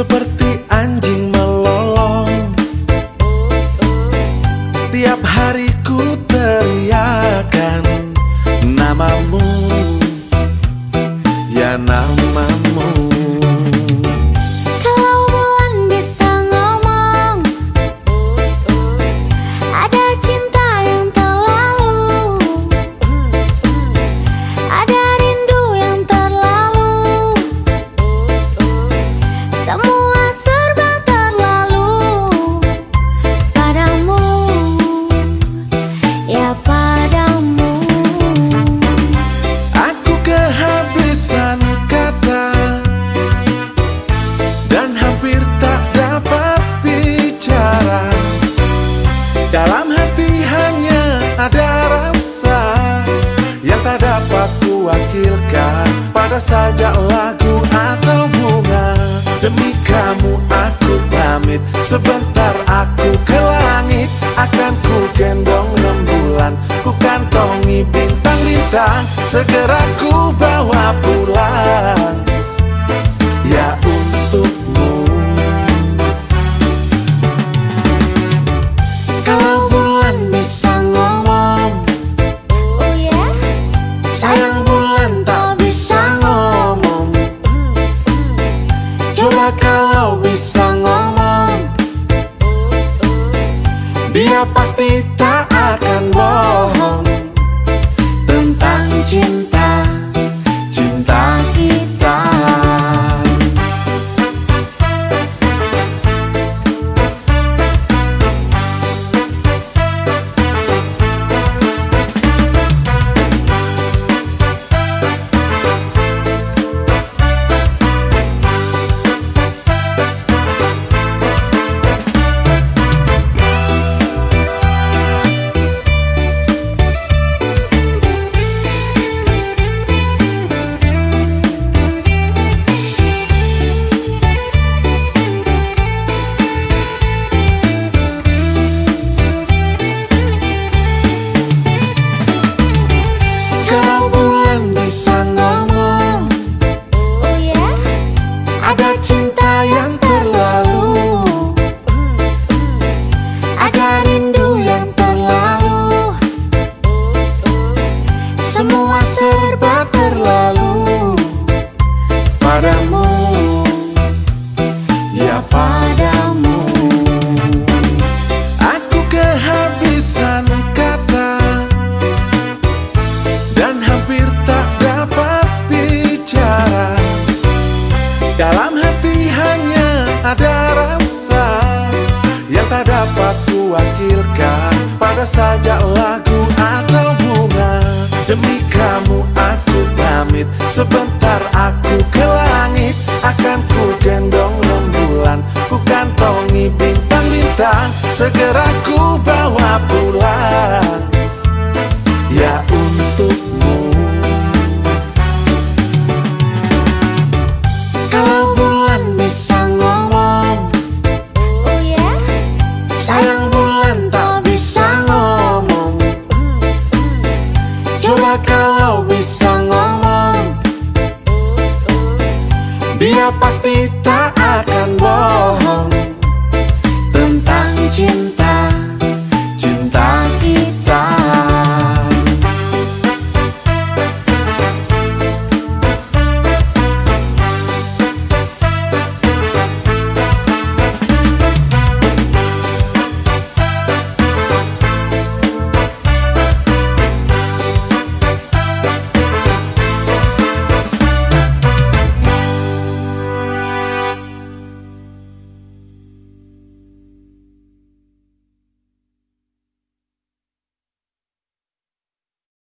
Seperti anjing melolong. Tiap hari ku teriakan Namamu Ya namamu dapat kuwakilkan Pada saja lagu atau bunga Demi kamu aku pamit. Sebentar aku ke langit Akan ku gendong rembulan Ku kantongi bintang-bintang Segera ku bawa pulang dapat kuwakilkan pada saja lagu atau bunga. Demi kamu aku pamit Sebentar aku ke langit. Akan ku gendong rembulan Ku kantongi bintang-bintang. Segera ku bawa pulang Kalau bisa ngomong. Dia pasti tak akan bohong